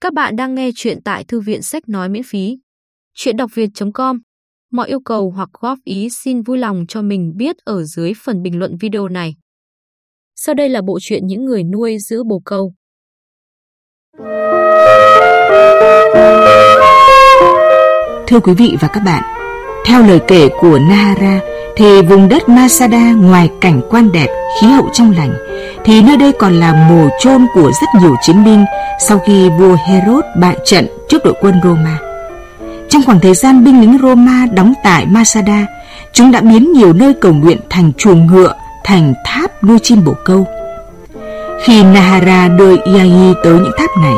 Các bạn đang nghe chuyện tại thư viện sách nói miễn phí. Chuyện đọc việt.com Mọi yêu cầu hoặc góp ý xin vui lòng cho mình biết ở dưới phần bình luận video này. Sau đây là bộ truyện những người nuôi giữ bồ câu. Thưa quý vị và các bạn, theo lời kể của Nahara thì vùng đất Masada ngoài cảnh quan đẹp, khí hậu trong lành thì nơi đây còn là mồ chôn của rất nhiều chiến binh sau khi vua Herod bại trận trước đội quân Roma. Trong khoảng thời gian binh lính Roma đóng tại Masada, chúng đã biến nhiều nơi cầu nguyện thành chuồng ngựa, thành tháp nuôi chim bồ câu. Khi Nahara đưa Iai tới những tháp này,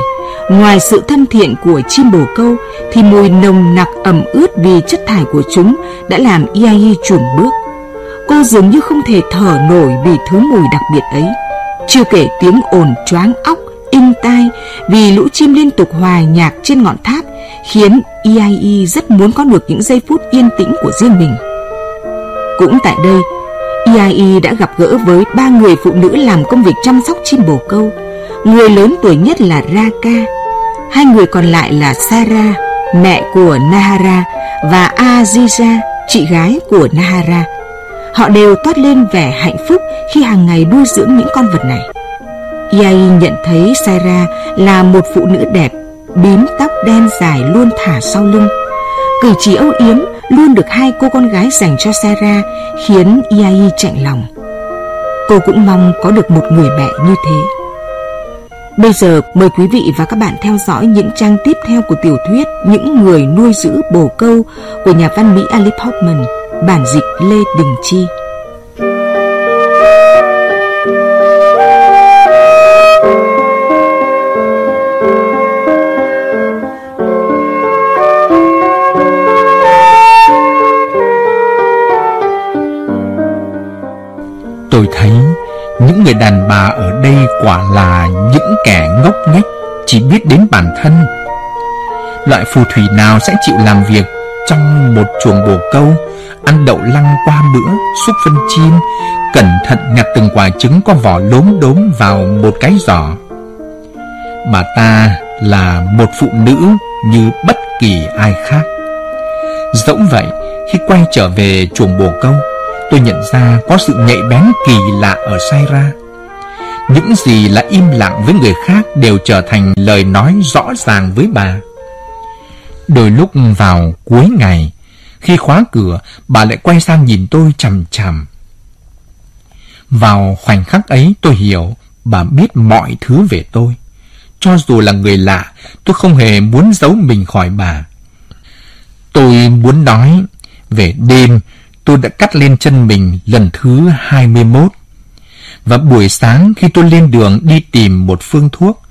ngoài sự thân thiện của chim bồ câu thì mùi nồng nặc ẩm ướt vì chất thải của chúng đã làm Iai chuồn bước. Cô dường như không thể thở nổi vì thứ mùi đặc biệt ấy. Chưa kể tiếng ồn choáng óc, in tai vì lũ chim liên tục hòa nhạc trên ngọn tháp khiến EIE rất muốn có được những giây phút yên tĩnh của riêng mình. Cũng tại đây, EIE đã gặp gỡ với ba người phụ nữ làm công việc chăm sóc chim bồ câu. Người lớn tuổi nhất là Raka, hai người còn lại là Sarah, mẹ của Nahara và Aziza, chị gái của Nahara. Họ đều toát lên vẻ hạnh phúc khi hàng ngày nuôi dưỡng những con vật này. Yai nhận thấy Sarah là một phụ nữ đẹp, bím tóc đen dài luôn thả sau lưng. Cử chỉ âu yếm luôn được hai cô con gái dành cho Sarah khiến Yai chạnh lòng. Cô cũng mong có được một người mẹ như thế. Bây giờ mời quý vị và các bạn theo dõi những trang tiếp theo của tiểu thuyết Những người nuôi giữ bồ câu của nhà văn Mỹ Alice Hoffman Bản dịch Lê Đình Chi Tôi thấy những người đàn bà ở đây quả là những kẻ ngốc nghếch, chỉ biết đến bản thân. Loại phù thủy nào sẽ chịu làm việc trong một chuồng bồ câu ăn đậu lăng qua bữa, xúc phân chim, cẩn thận nhặt từng quả trứng có vỏ lốm đốm vào một cái giỏ. Bà ta là một phụ nữ như bất kỳ ai khác. Dẫu vậy, khi quay trở về chuồng bồ câu, tôi nhận ra có sự nhạy bén kỳ lạ ở Saira. Những gì là im lặng với người khác đều trở thành lời nói rõ ràng với bà. Đôi lúc vào cuối ngày, khi khóa cửa, bà lại quay sang nhìn tôi chằm chằm. Vào khoảnh khắc ấy tôi hiểu bà biết mọi thứ về tôi. Cho dù là người lạ, tôi không hề muốn giấu mình khỏi bà. Tôi muốn nói, về đêm tôi đã cắt lên chân mình lần thứ 21. Và buổi sáng khi tôi lên đường đi tìm một phương thuốc,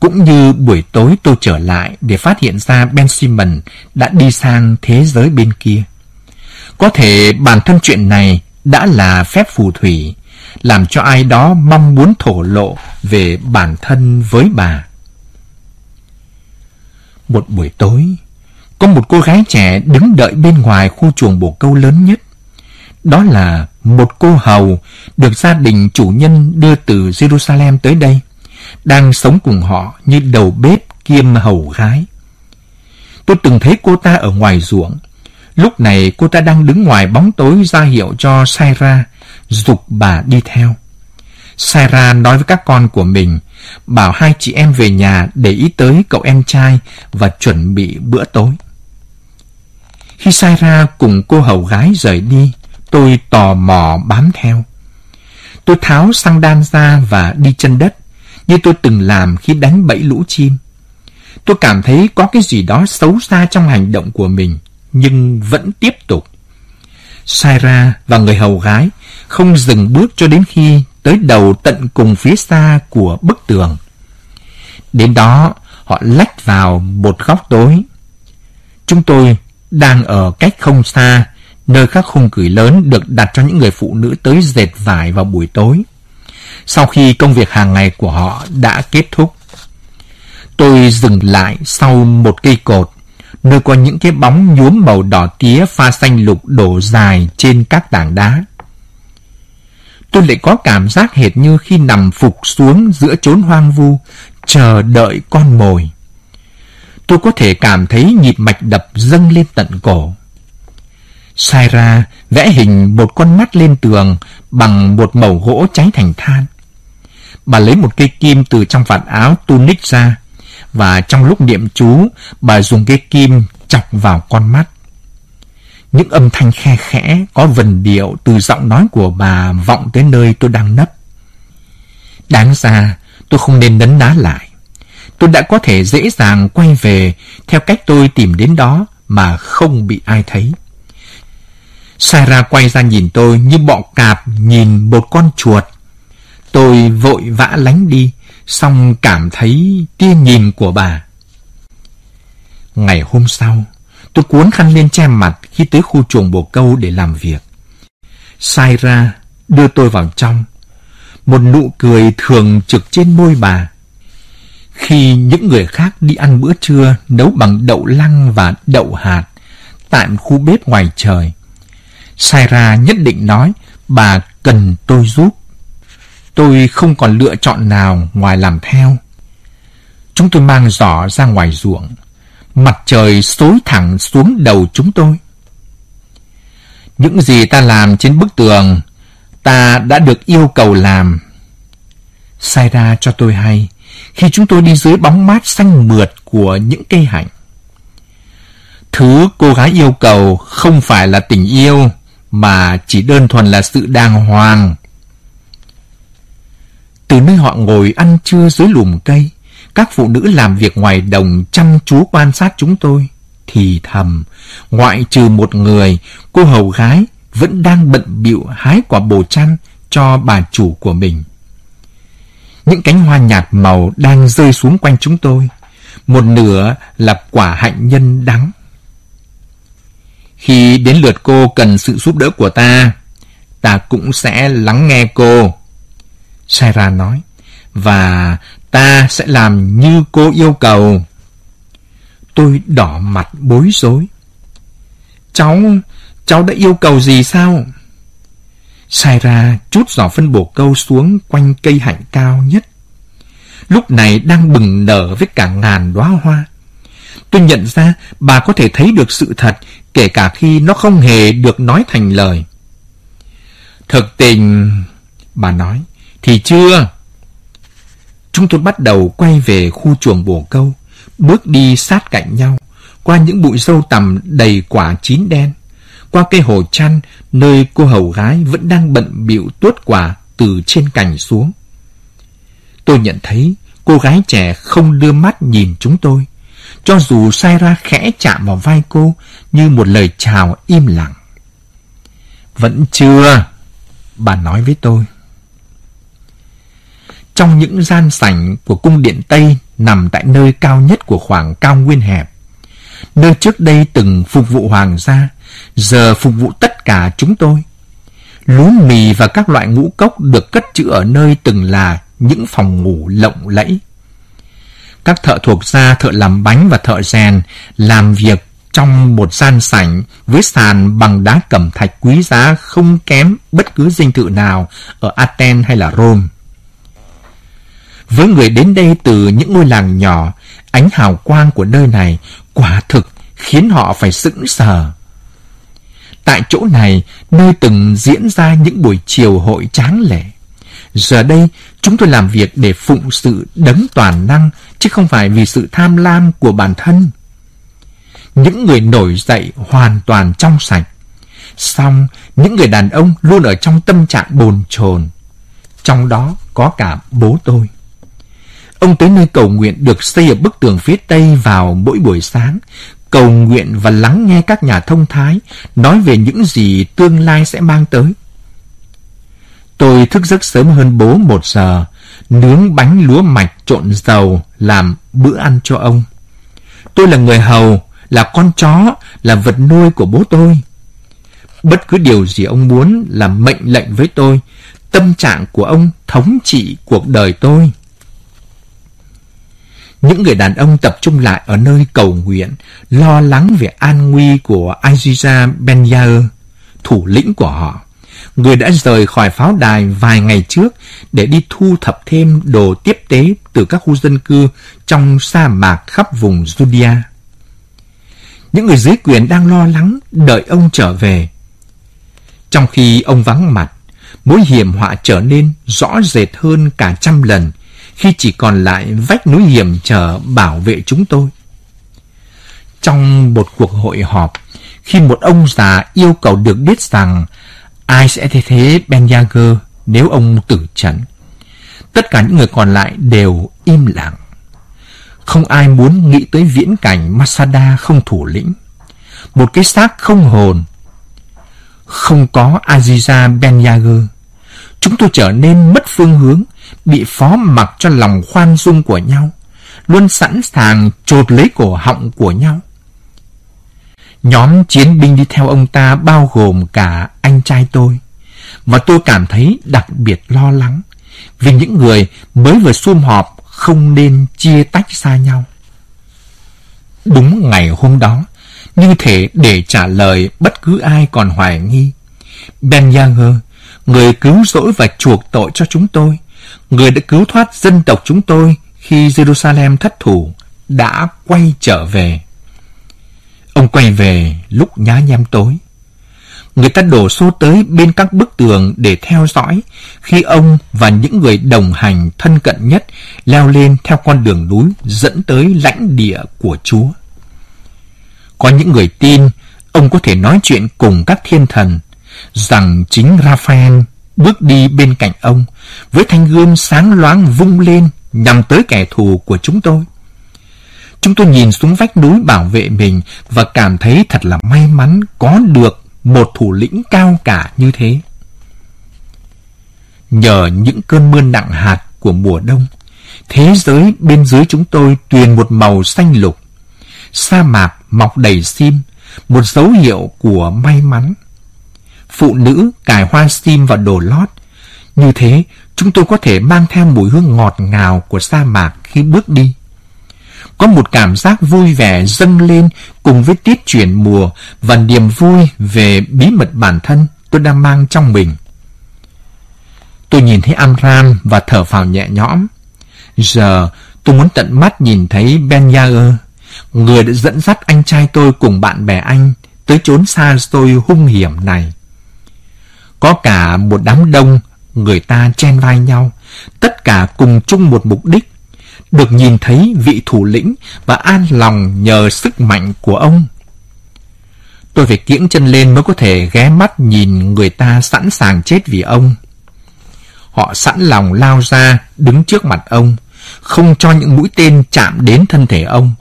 cũng như buổi tối tôi trở lại để phát hiện ra Ben Simon đã đi sang thế giới bên kia. Có thể bản thân chuyện này đã là phép phù thủy, làm cho ai đó mong muốn thổ lộ về bản thân với bà. Một buổi tối, có một cô gái trẻ đứng đợi bên ngoài khu chuồng bồ câu lớn nhất. Đó là một cô hầu được gia đình chủ nhân đưa từ Jerusalem tới đây đang sống cùng họ như đầu bếp kiêm hầu gái. Tôi từng thấy cô ta ở ngoài ruộng. Lúc này cô ta đang đứng ngoài bóng tối ra hiệu cho Saira, dục bà đi theo. Saira nói với các con của mình, bảo hai chị em về nhà để ý tới cậu em trai và chuẩn bị bữa tối. Khi Saira cùng cô hầu gái rời đi, tôi tò mò bám theo. Tôi tháo xăng đan ra và đi chân đất như tôi từng làm khi đánh bẫy lũ chim. Tôi cảm thấy có cái gì đó xấu xa trong hành động của mình, nhưng vẫn tiếp tục. Saira và người hầu gái không dừng bước cho đến khi tới đầu tận cùng phía xa của bức tường. Đến đó, họ lách vào một góc tối. Chúng tôi đang ở cách không xa, nơi các khung cửi lớn được đặt cho những người phụ nữ tới dệt vải vào buổi tối sau khi công việc hàng ngày của họ đã kết thúc. Tôi dừng lại sau một cây cột, nơi có những cái bóng nhuốm màu đỏ tía pha xanh lục đổ dài trên các tảng đá. Tôi lại có cảm giác hệt như khi nằm phục xuống giữa chốn hoang vu, chờ đợi con mồi. tôi có thể cảm thấy nhịp mạch đập dâng lên tận cổ. Sai ra vẽ hình một con mắt lên tường bằng một mẩu gỗ cháy thành than. Bà lấy một cây kim từ trong vạt áo tunic ra và trong lúc niệm chú, bà dùng cây kim chọc vào con mắt. Những âm thanh khe khẽ có vần điệu từ giọng nói của bà vọng tới nơi tôi đang nấp. Đáng ra, tôi không nên nấn ná lại. Tôi đã có thể dễ dàng quay về theo cách tôi tìm đến đó mà không bị ai thấy. Sarah quay ra nhìn tôi như bọ cạp nhìn một con chuột. Tôi vội vã lánh đi, xong cảm thấy tia nhìn của bà. Ngày hôm sau, tôi cuốn khăn lên che mặt khi tới khu chuồng bồ câu để làm việc. Sai ra, đưa tôi vào trong. Một nụ cười thường trực trên môi bà. Khi những người khác đi ăn bữa trưa nấu bằng đậu lăng và đậu hạt tại khu bếp ngoài trời, Sai ra nhất định nói bà cần tôi giúp. Tôi không còn lựa chọn nào ngoài làm theo. Chúng tôi mang giỏ ra ngoài ruộng. Mặt trời xối thẳng xuống đầu chúng tôi. Những gì ta làm trên bức tường, ta đã được yêu cầu làm. Sai ra cho tôi hay, khi chúng tôi đi dưới bóng mát xanh mượt của những cây hạnh. Thứ cô gái yêu cầu không phải là tình yêu, mà chỉ đơn thuần là sự đàng hoàng. Từ nơi họ ngồi ăn trưa dưới lùm cây, các phụ nữ làm việc ngoài đồng chăm chú quan sát chúng tôi. Thì thầm, ngoại trừ một người, cô hầu gái vẫn đang bận bịu hái quả bồ chăn cho bà chủ của mình. Những cánh hoa nhạt màu đang rơi xuống quanh chúng tôi. Một nửa là quả hạnh nhân đắng. Khi đến lượt cô cần sự giúp đỡ của ta, ta cũng sẽ lắng nghe cô. Saira nói, và ta sẽ làm như cô yêu cầu. Tôi đỏ mặt bối rối. Cháu, cháu đã yêu cầu gì sao? Saira chút giỏ phân bổ câu xuống quanh cây hạnh cao nhất. Lúc này đang bừng nở với cả ngàn đóa hoa. Tôi nhận ra bà có thể thấy được sự thật kể cả khi nó không hề được nói thành lời. Thực tình, bà nói, thì chưa. Chúng tôi bắt đầu quay về khu chuồng bồ câu, bước đi sát cạnh nhau, qua những bụi dâu tằm đầy quả chín đen, qua cây hồ chăn nơi cô hầu gái vẫn đang bận bịu tuốt quả từ trên cành xuống. Tôi nhận thấy cô gái trẻ không đưa mắt nhìn chúng tôi, cho dù sai ra khẽ chạm vào vai cô như một lời chào im lặng. Vẫn chưa, bà nói với tôi. Trong những gian sảnh của cung điện Tây nằm tại nơi cao nhất của khoảng cao nguyên hẹp, nơi trước đây từng phục vụ hoàng gia, giờ phục vụ tất cả chúng tôi. Lúa mì và các loại ngũ cốc được cất trữ ở nơi từng là những phòng ngủ lộng lẫy. Các thợ thuộc gia, thợ làm bánh và thợ rèn làm việc trong một gian sảnh với sàn bằng đá cẩm thạch quý giá không kém bất cứ dinh thự nào ở Athens hay là Rome. Với người đến đây từ những ngôi làng nhỏ, ánh hào quang của nơi này quả thực khiến họ phải sững sờ. Tại chỗ này, nơi từng diễn ra những buổi chiều hội tráng lệ. Giờ đây, chúng tôi làm việc để phụng sự đấng toàn năng, chứ không phải vì sự tham lam của bản thân. Những người nổi dậy hoàn toàn trong sạch. Xong, những người đàn ông luôn ở trong tâm trạng bồn chồn. Trong đó có cả bố tôi. Ông tới nơi cầu nguyện được xây ở bức tường phía tây vào mỗi buổi sáng, cầu nguyện và lắng nghe các nhà thông thái nói về những gì tương lai sẽ mang tới. Tôi thức giấc sớm hơn bố một giờ, nướng bánh lúa mạch trộn dầu làm bữa ăn cho ông. Tôi là người hầu, là con chó, là vật nuôi của bố tôi. Bất cứ điều gì ông muốn là mệnh lệnh với tôi, tâm trạng của ông thống trị cuộc đời tôi. Những người đàn ông tập trung lại ở nơi cầu nguyện, lo lắng về an nguy của Aziza Ben Yair, thủ lĩnh của họ. người đã rời khỏi pháo đài vài ngày trước để đi thu thập thêm đồ tiếp tế từ các khu dân cư trong sa mạc khắp vùng Judea. Những người dưới quyền đang lo lắng đợi ông trở về. Trong khi ông vắng mặt, mối hiểm họa trở nên rõ rệt hơn cả trăm lần khi chỉ còn lại vách núi hiểm trở bảo vệ chúng tôi. Trong một cuộc hội họp, khi một ông già yêu cầu được biết rằng ai sẽ thay thế Ben Yager nếu ông tử trận. Tất cả những người còn lại đều im lặng. Không ai muốn nghĩ tới viễn cảnh Masada không thủ lĩnh. Một cái xác không hồn. Không có Aziza Ben Yager. Chúng tôi trở nên mất phương hướng, bị phó mặc cho lòng khoan dung của nhau, luôn sẵn sàng chộp lấy cổ họng của nhau. Nhóm chiến binh đi theo ông ta bao gồm cả anh trai tôi. Và tôi cảm thấy đặc biệt lo lắng vì những người mới vừa sum họp không nên chia tách xa nhau. Đúng ngày hôm đó, như thể để trả lời bất cứ ai còn hoài nghi, Ben Yanger, người cứu rỗi và chuộc tội cho chúng tôi, người đã cứu thoát dân tộc chúng tôi khi Jerusalem thất thủ, đã quay trở về. Ông quay về lúc nhá nhem tối. Người ta đổ xô tới bên các bức tường để theo dõi khi ông và những người đồng hành thân cận nhất leo lên theo con đường núi dẫn tới lãnh địa của Chúa. Có những người tin ông có thể nói chuyện cùng các thiên thần rằng chính Raphael bước đi bên cạnh ông với thanh gươm sáng loáng vung lên nhằm tới kẻ thù của chúng tôi. Chúng tôi nhìn xuống vách núi bảo vệ mình và cảm thấy thật là may mắn có được một thủ lĩnh cao cả như thế. Nhờ những cơn mưa nặng hạt của mùa đông, thế giới bên dưới chúng tôi tuyền một màu xanh lục. Sa mạc mọc đầy sim, một dấu hiệu của may mắn. Phụ nữ cài hoa sim vào đồ lót. Như thế, chúng tôi có thể mang theo mùi hương ngọt ngào của sa mạc khi bước đi có một cảm giác vui vẻ dâng lên cùng với tiết chuyển mùa và niềm vui về bí mật bản thân tôi đang mang trong mình. Tôi nhìn thấy Amram và thở phào nhẹ nhõm. Giờ tôi muốn tận mắt nhìn thấy Ben Yair, người đã dẫn dắt anh trai tôi cùng bạn bè anh tới chốn xa xôi hung hiểm này. Có cả một đám đông, người ta chen vai nhau, tất cả cùng chung một mục đích được nhìn thấy vị thủ lĩnh và an lòng nhờ sức mạnh của ông. Tôi phải kiễng chân lên mới có thể ghé mắt nhìn người ta sẵn sàng chết vì ông. Họ sẵn lòng lao ra, đứng trước mặt ông, không cho những mũi tên chạm đến thân thể ông.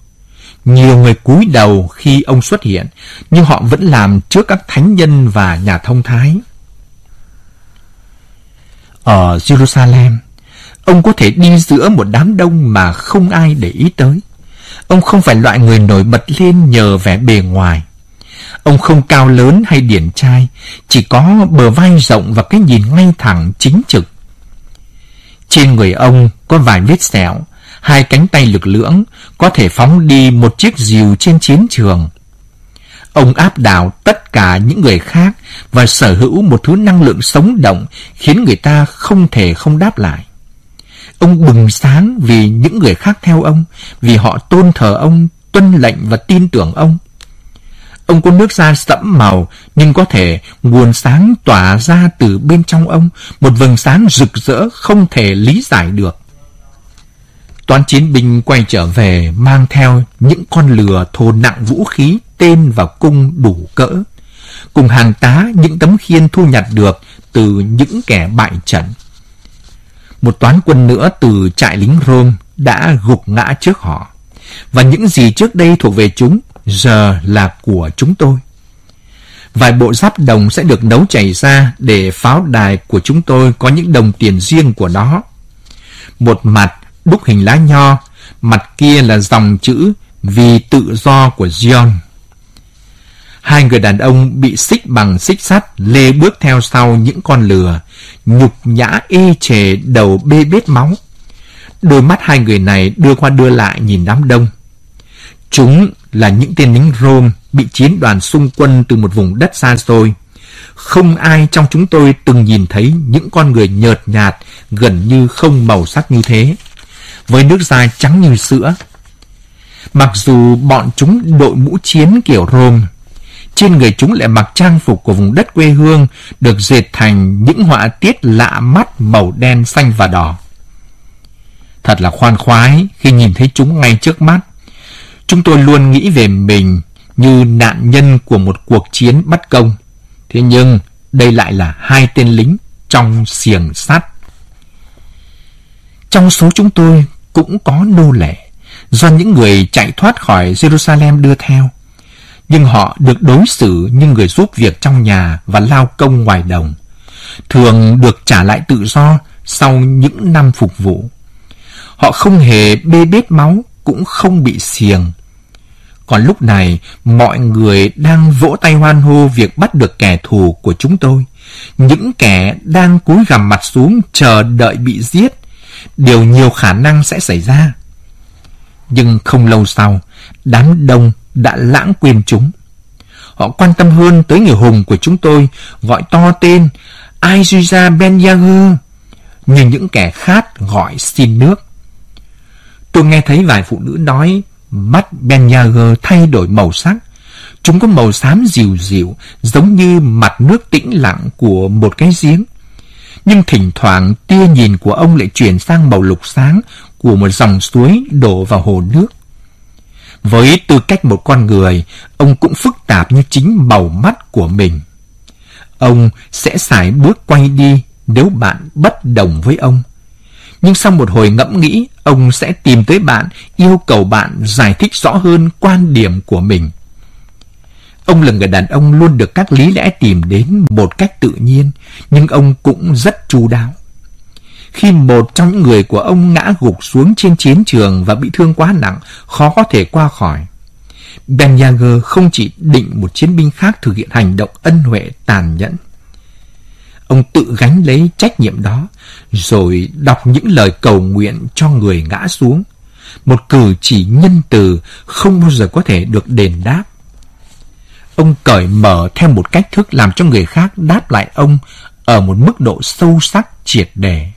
Nhiều người cúi đầu khi ông xuất hiện, nhưng họ vẫn làm trước các thánh nhân và nhà thông thái. Ở Jerusalem, Ông có thể đi giữa một đám đông mà không ai để ý tới. Ông không phải loại người nổi bật lên nhờ vẻ bề ngoài. Ông không cao lớn hay điển trai, chỉ có bờ vai rộng và cái nhìn ngay thẳng chính trực. Trên người ông có vài vết sẹo, hai cánh tay lực lưỡng, có thể phóng đi một chiếc diều trên chiến trường. Ông áp đảo tất cả những người khác và sở hữu một thứ năng lượng sống động khiến người ta không thể không đáp lại. Ông bừng sáng vì những người khác theo ông, vì họ tôn thờ ông, tuân lệnh và tin tưởng ông. Ông có nước da sẫm màu, nhưng có thể nguồn sáng tỏa ra từ bên trong ông, một vầng sáng rực rỡ không thể lý giải được. Toán chiến binh quay trở về mang theo những con lừa thô nặng vũ khí, tên và cung đủ cỡ, cùng hàng tá những tấm khiên thu nhặt được từ những kẻ bại trận một toán quân nữa từ trại lính Rome đã gục ngã trước họ. Và những gì trước đây thuộc về chúng, giờ là của chúng tôi. Vài bộ giáp đồng sẽ được nấu chảy ra để pháo đài của chúng tôi có những đồng tiền riêng của nó. Một mặt đúc hình lá nho, mặt kia là dòng chữ vì tự do của John. Hai người đàn ông bị xích bằng xích sắt lê bước theo sau những con lừa, nhục nhã ê chề đầu bê bết máu. Đôi mắt hai người này đưa qua đưa lại nhìn đám đông. Chúng là những tên lính Rome bị chiến đoàn xung quân từ một vùng đất xa xôi. không ai trong chúng tôi từng nhìn thấy những con người nhợt nhạt, gần như không màu sắc như thế, với nước da trắng như sữa. Mặc dù bọn chúng đội mũ chiến kiểu Rome, trên người chúng lại mặc trang phục của vùng đất quê hương được dệt thành những họa tiết lạ mắt màu đen, xanh và đỏ. Thật là khoan khoái khi nhìn thấy chúng ngay trước mắt. Chúng tôi luôn nghĩ về mình như nạn nhân của một cuộc chiến bất công. Thế nhưng đây lại là hai tên lính trong xiềng sắt. Trong số chúng tôi cũng có nô lệ do những người chạy thoát khỏi Jerusalem đưa theo. Nhưng họ được đối xử như người giúp việc trong nhà và lao công ngoài đồng. Thường được trả lại tự do sau những năm phục vụ. Họ không hề bê bết máu, cũng không bị xiềng. Còn lúc này, mọi người đang vỗ tay hoan hô việc bắt được kẻ thù của chúng tôi. Những kẻ đang cúi gằm mặt xuống chờ đợi bị giết. Điều nhiều khả năng sẽ xảy ra. Nhưng không lâu sau, đám đông đã lãng quên chúng. Họ quan tâm hơn tới người hùng của chúng tôi, gọi to tên Aizuza Ben Yagu, như những kẻ khác gọi xin nước. Tôi nghe thấy vài phụ nữ nói mắt Ben Yager thay đổi màu sắc. Chúng có màu xám dịu dịu, giống như mặt nước tĩnh lặng của một cái giếng. Nhưng thỉnh thoảng tia nhìn của ông lại chuyển sang màu lục sáng của một dòng suối đổ vào hồ nước. Với tư cách một con người, ông cũng phức tạp như chính màu mắt của mình. Ông sẽ xài bước quay đi nếu bạn bất đồng với ông. Nhưng sau một hồi ngẫm nghĩ, ông sẽ tìm tới bạn, yêu cầu bạn giải thích rõ hơn quan điểm của mình. Ông là người đàn ông luôn được các lý lẽ tìm đến một cách tự nhiên, nhưng ông cũng rất chu đáo. Khi một trong những người của ông ngã gục xuống trên chiến trường và bị thương quá nặng, khó có thể qua khỏi. Ben Yager không chỉ định một chiến binh khác thực hiện hành động ân huệ tàn nhẫn. Ông tự gánh lấy trách nhiệm đó, rồi đọc những lời cầu nguyện cho người ngã xuống. Một cử chỉ nhân từ không bao giờ có thể được đền đáp. Ông cởi mở theo một cách thức làm cho người khác đáp lại ông ở một mức độ sâu sắc triệt để.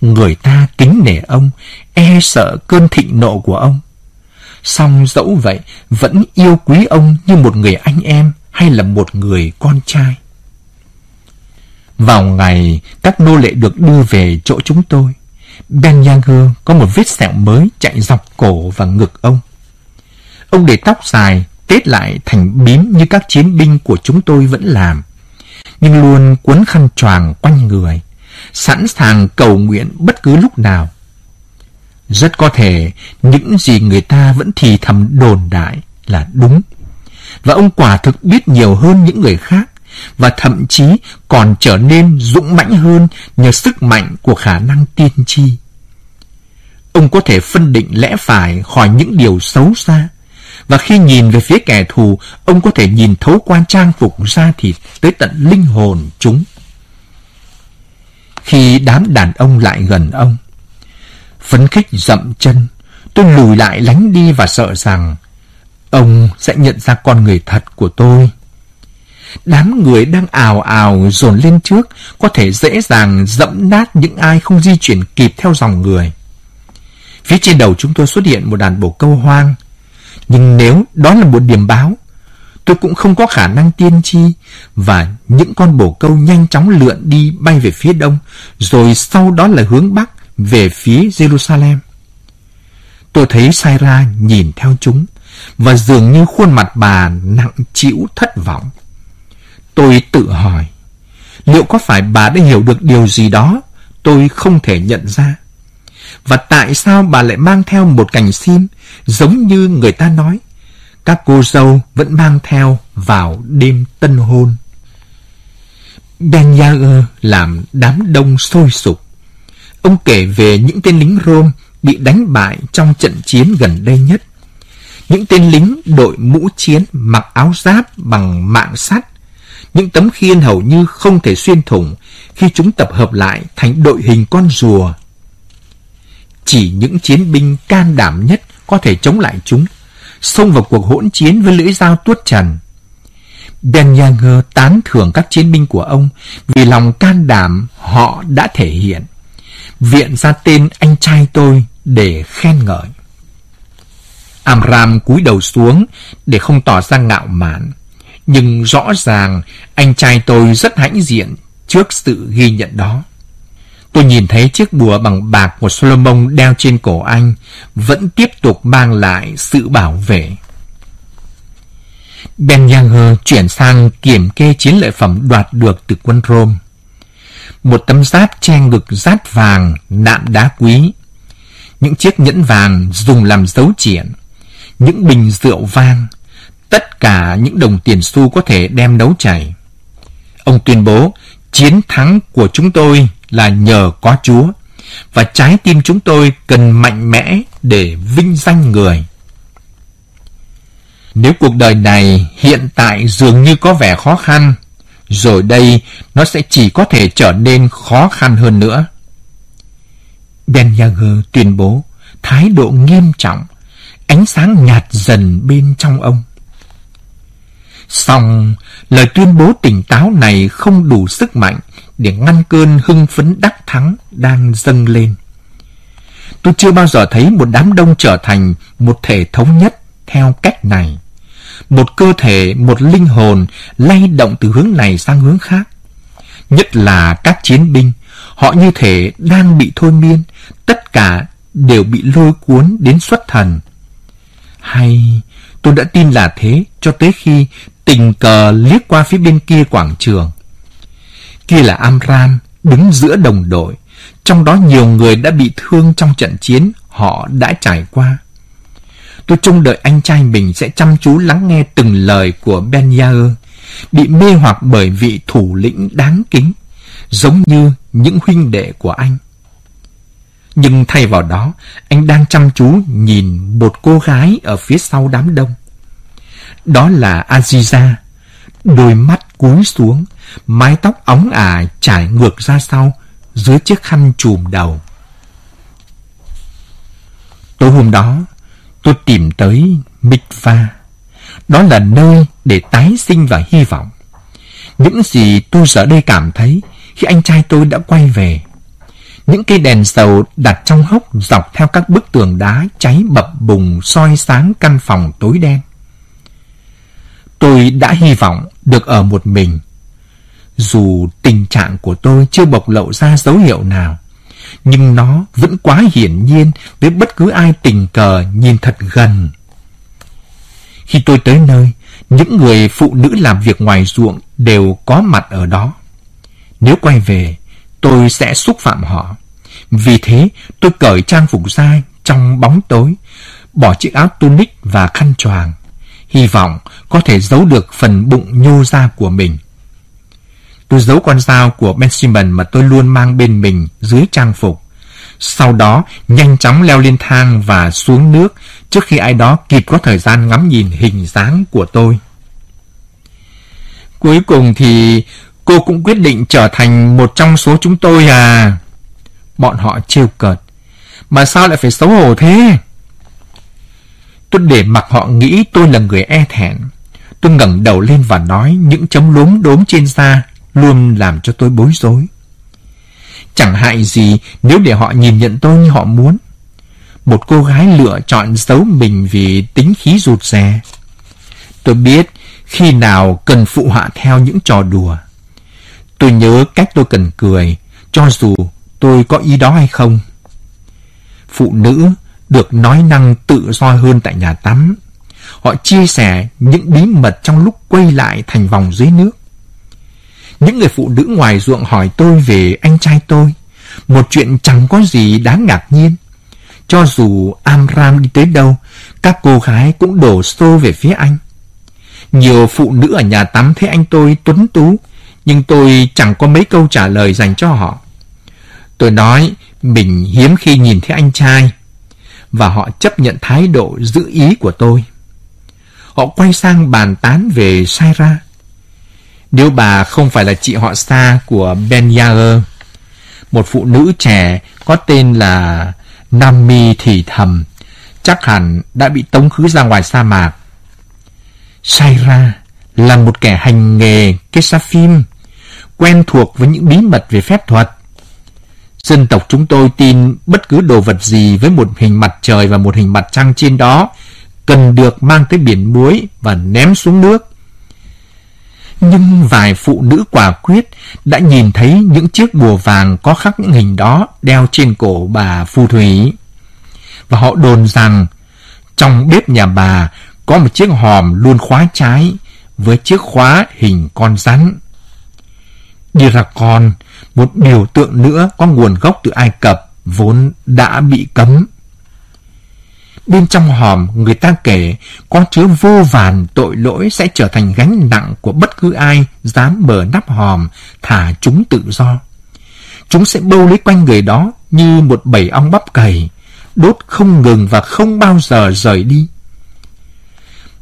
Người ta kính nể ông, e sợ cơn thịnh nộ của ông. Song dẫu vậy, vẫn yêu quý ông như một người anh em hay là một người con trai. Vào ngày các nô lệ được đưa về chỗ chúng tôi, Ben Yanger có một vết sẹo mới chạy dọc cổ và ngực ông. Ông để tóc dài, tết lại thành bím như các chiến binh của chúng tôi vẫn làm, nhưng luôn cuốn khăn choàng quanh người, sẵn sàng cầu nguyện bất cứ lúc nào. Rất có thể những gì người ta vẫn thì thầm đồn đại là đúng, và ông quả thực biết nhiều hơn những người khác và thậm chí còn trở nên dũng mãnh hơn nhờ sức mạnh của khả năng tiên tri. Ông có thể phân định lẽ phải khỏi những điều xấu xa, và khi nhìn về phía kẻ thù, ông có thể nhìn thấu qua trang phục da thịt tới tận linh hồn chúng. Khi đám đàn ông lại gần ông, phấn khích dậm chân, tôi lùi lại lánh đi và sợ rằng ông sẽ nhận ra con người thật của tôi. Đám người đang ào ào dồn lên trước có thể dễ dàng dẫm nát những ai không di chuyển kịp theo dòng người. Phía trên đầu chúng tôi xuất hiện một đàn bồ câu hoang. Nhưng nếu đó là một điểm báo, tôi cũng không có khả năng tiên tri và những con bồ câu nhanh chóng lượn đi bay về phía đông, rồi sau đó là hướng bắc về phía Jerusalem. Tôi thấy Saira nhìn theo chúng và dường như khuôn mặt bà nặng chịu thất vọng. Tôi tự hỏi, liệu có phải bà đã hiểu được điều gì đó tôi không thể nhận ra? Và tại sao bà lại mang theo một cành sim giống như người ta nói? Các cô dâu vẫn mang theo vào đêm tân hôn. Ben Yager làm đám đông sôi sục. Ông kể về những tên lính Rome bị đánh bại trong trận chiến gần đây nhất. Những tên lính đội mũ chiến mặc áo giáp bằng mạng sắt những tấm khiên hầu như không thể xuyên thủng khi chúng tập hợp lại thành đội hình con rùa. Chỉ những chiến binh can đảm nhất có thể chống lại chúng, xông vào cuộc hỗn chiến với lưỡi dao tuốt trần. Ben Yanger tán thưởng các chiến binh của ông vì lòng can đảm họ đã thể hiện. Viện ra tên anh trai tôi để khen ngợi. Amram cúi đầu xuống để không tỏ ra ngạo mạn. Nhưng rõ ràng anh trai tôi rất hãnh diện trước sự ghi nhận đó. Tôi nhìn thấy chiếc bùa bằng bạc của Solomon đeo trên cổ anh vẫn tiếp tục mang lại sự bảo vệ. Ben Yanger chuyển sang kiểm kê chiến lợi phẩm đoạt được từ quân Rome. Một tấm giáp che ngực rát vàng, nạm đá quý. Những chiếc nhẫn vàng dùng làm dấu triển. Những bình rượu vang. Tất cả những đồng tiền xu có thể đem nấu chảy. Ông tuyên bố chiến thắng của chúng tôi là nhờ có Chúa. Và trái tim chúng tôi cần mạnh mẽ để vinh danh người. Nếu cuộc đời này hiện tại dường như có vẻ khó khăn, rồi đây nó sẽ chỉ có thể trở nên khó khăn hơn nữa. Ben Yager tuyên bố thái độ nghiêm trọng, ánh sáng nhạt dần bên trong ông. Song, lời tuyên bố tỉnh táo này không đủ sức mạnh để ngăn cơn hưng phấn đắc thắng đang dâng lên. Tôi chưa bao giờ thấy một đám đông trở thành một thể thống nhất theo cách này một cơ thể, một linh hồn lay động từ hướng này sang hướng khác. Nhất là các chiến binh, họ như thể đang bị thôi miên, tất cả đều bị lôi cuốn đến xuất thần. Hay tôi đã tin là thế cho tới khi tình cờ liếc qua phía bên kia quảng trường. Kia là Amram đứng giữa đồng đội, trong đó nhiều người đã bị thương trong trận chiến họ đã trải qua. Tôi trông đợi anh trai mình sẽ chăm chú lắng nghe từng lời của Ben Yair, bị mê hoặc bởi vị thủ lĩnh đáng kính, giống như những huynh đệ của anh. Nhưng thay vào đó, anh đang chăm chú nhìn một cô gái ở phía sau đám đông. Đó là Aziza, đôi mắt cúi xuống, mái tóc óng ả trải ngược ra sau dưới chiếc khăn trùm đầu. Tối hôm đó, tôi tìm tới Mitva. Đó là nơi để tái sinh và hy vọng. Những gì tôi giờ đây cảm thấy khi anh trai tôi đã quay về. Những cây đèn dầu đặt trong hốc dọc theo các bức tường đá cháy bập bùng soi sáng căn phòng tối đen. Tôi đã hy vọng được ở một mình. Dù tình trạng của tôi chưa bộc lộ ra dấu hiệu nào, nhưng nó vẫn quá hiển nhiên với bất cứ ai tình cờ nhìn thật gần. Khi tôi tới nơi, những người phụ nữ làm việc ngoài ruộng đều có mặt ở đó. Nếu quay về, tôi sẽ xúc phạm họ. Vì thế, tôi cởi trang phục ra trong bóng tối, bỏ chiếc áo tunic và khăn choàng, hy vọng có thể giấu được phần bụng nhô ra của mình. Tôi giấu con dao của Benjamin mà tôi luôn mang bên mình dưới trang phục. Sau đó, nhanh chóng leo lên thang và xuống nước trước khi ai đó kịp có thời gian ngắm nhìn hình dáng của tôi. Cuối cùng thì cô cũng quyết định trở thành một trong số chúng tôi à? Bọn họ trêu cợt. Mà sao lại phải xấu hổ thế? Tôi để mặc họ nghĩ tôi là người e thẹn. Tôi ngẩng đầu lên và nói những chấm lốm đốm trên da luôn làm cho tôi bối rối. Chẳng hại gì nếu để họ nhìn nhận tôi như họ muốn. Một cô gái lựa chọn giấu mình vì tính khí rụt rè. Tôi biết khi nào cần phụ họa theo những trò đùa. Tôi nhớ cách tôi cần cười, cho dù tôi có ý đó hay không. Phụ nữ được nói năng tự do hơn tại nhà tắm. Họ chia sẻ những bí mật trong lúc quay lại thành vòng dưới nước. Những người phụ nữ ngoài ruộng hỏi tôi về anh trai tôi. Một chuyện chẳng có gì đáng ngạc nhiên. Cho dù Amram đi tới đâu, các cô gái cũng đổ xô về phía anh. Nhiều phụ nữ ở nhà tắm thấy anh tôi tuấn tú, nhưng tôi chẳng có mấy câu trả lời dành cho họ. Tôi nói mình hiếm khi nhìn thấy anh trai, và họ chấp nhận thái độ giữ ý của tôi. Họ quay sang bàn tán về Saira. Nếu bà không phải là chị họ xa của Ben Yager. một phụ nữ trẻ có tên là Nami thì thầm, chắc hẳn đã bị tống khứ ra ngoài sa mạc. Saira là một kẻ hành nghề phim quen thuộc với những bí mật về phép thuật. Dân tộc chúng tôi tin bất cứ đồ vật gì với một hình mặt trời và một hình mặt trăng trên đó cần được mang tới biển muối và ném xuống nước. Nhưng vài phụ nữ quả quyết đã nhìn thấy những chiếc bùa vàng có khắc những hình đó đeo trên cổ bà phù thủy. Và họ đồn rằng trong bếp nhà bà có một chiếc hòm luôn khóa trái với chiếc khóa hình con rắn. Dragon, một biểu tượng nữa có nguồn gốc từ Ai Cập, vốn đã bị cấm. Bên trong hòm người ta kể có chứa vô vàn tội lỗi sẽ trở thành gánh nặng của bất cứ ai dám mở nắp hòm thả chúng tự do. Chúng sẽ bâu lấy quanh người đó như một bầy ong bắp cày, đốt không ngừng và không bao giờ rời đi.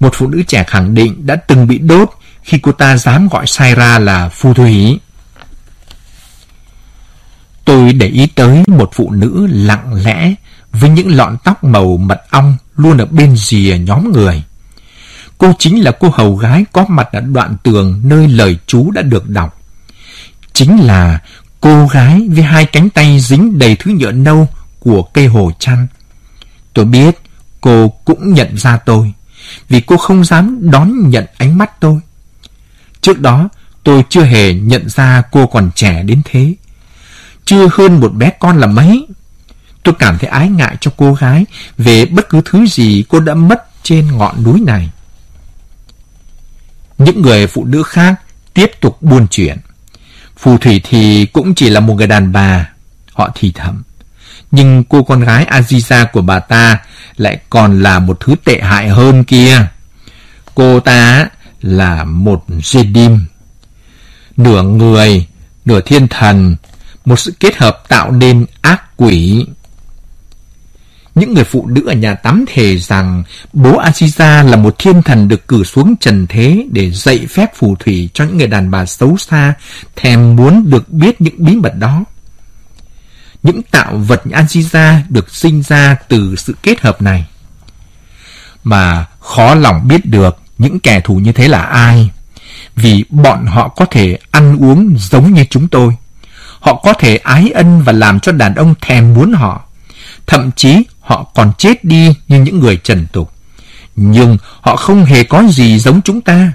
Một phụ nữ trẻ khẳng định đã từng bị đốt khi cô ta dám gọi sai ra là phù thủy. Tôi để ý tới một phụ nữ lặng lẽ với những lọn tóc màu mật ong luôn ở bên rìa nhóm người. Cô chính là cô hầu gái có mặt ở đoạn tường nơi lời chú đã được đọc. Chính là cô gái với hai cánh tay dính đầy thứ nhựa nâu của cây hồ chăn. Tôi biết cô cũng nhận ra tôi, vì cô không dám đón nhận ánh mắt tôi. Trước đó, tôi chưa hề nhận ra cô còn trẻ đến thế. Chưa hơn một bé con là mấy. Tôi cảm thấy ái ngại cho cô gái về bất cứ thứ gì cô đã mất trên ngọn núi này. Những người phụ nữ khác tiếp tục buôn chuyện. Phù thủy thì cũng chỉ là một người đàn bà, họ thì thầm. Nhưng cô con gái Aziza của bà ta lại còn là một thứ tệ hại hơn kia. Cô ta là một Jedim. Nửa người, nửa thiên thần, một sự kết hợp tạo nên ác quỷ. Những người phụ nữ ở nhà tắm thề rằng bố Aziza là một thiên thần được cử xuống trần thế để dạy phép phù thủy cho những người đàn bà xấu xa, thèm muốn được biết những bí mật đó. Những tạo vật Aziza được sinh ra từ sự kết hợp này. Mà khó lòng biết được những kẻ thù như thế là ai, vì bọn họ có thể ăn uống giống như chúng tôi. Họ có thể ái ân và làm cho đàn ông thèm muốn họ. Thậm chí họ còn chết đi như những người trần tục. Nhưng họ không hề có gì giống chúng ta.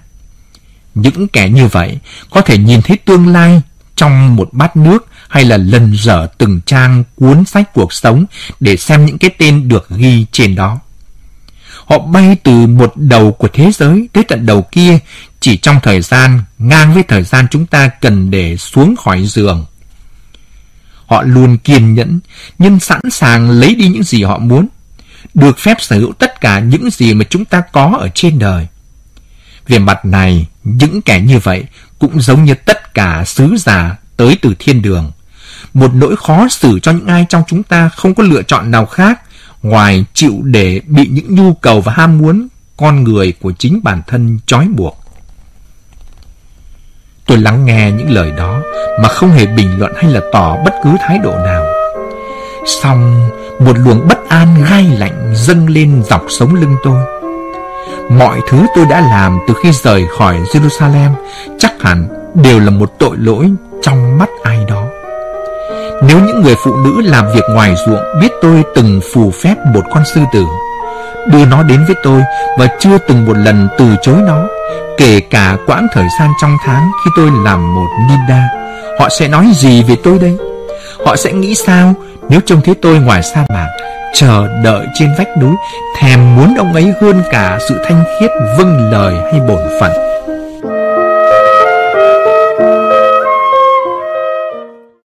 Những kẻ như vậy có thể nhìn thấy tương lai trong một bát nước hay là lần dở từng trang cuốn sách cuộc sống để xem những cái tên được ghi trên đó. Họ bay từ một đầu của thế giới tới tận đầu kia, chỉ trong thời gian ngang với thời gian chúng ta cần để xuống khỏi giường. Họ luôn kiên nhẫn, nhưng sẵn sàng lấy đi những gì họ muốn, được phép sở hữu tất cả những gì mà chúng ta có ở trên đời. Về mặt này, những kẻ như vậy cũng giống như tất cả sứ giả tới từ thiên đường. Một nỗi khó xử cho những ai trong chúng ta không có lựa chọn nào khác ngoài chịu để bị những nhu cầu và ham muốn con người của chính bản thân trói buộc. Tôi lắng nghe những lời đó mà không hề bình luận hay là tỏ bất cứ thái độ nào. Xong, một luồng bất an gai lạnh dâng lên dọc sống lưng tôi. Mọi thứ tôi đã làm từ khi rời khỏi Jerusalem chắc hẳn đều là một tội lỗi trong mắt ai đó. Nếu những người phụ nữ làm việc ngoài ruộng biết tôi từng phù phép một con sư tử, đưa nó đến với tôi và chưa từng một lần từ chối nó, kể cả quãng thời gian trong tháng khi tôi làm một Ninda, họ sẽ nói gì về tôi đây? Họ sẽ nghĩ sao nếu trông thấy tôi ngoài sa mạc, chờ đợi trên vách núi, thèm muốn ông ấy hơn cả sự thanh khiết vâng lời hay bổn phận?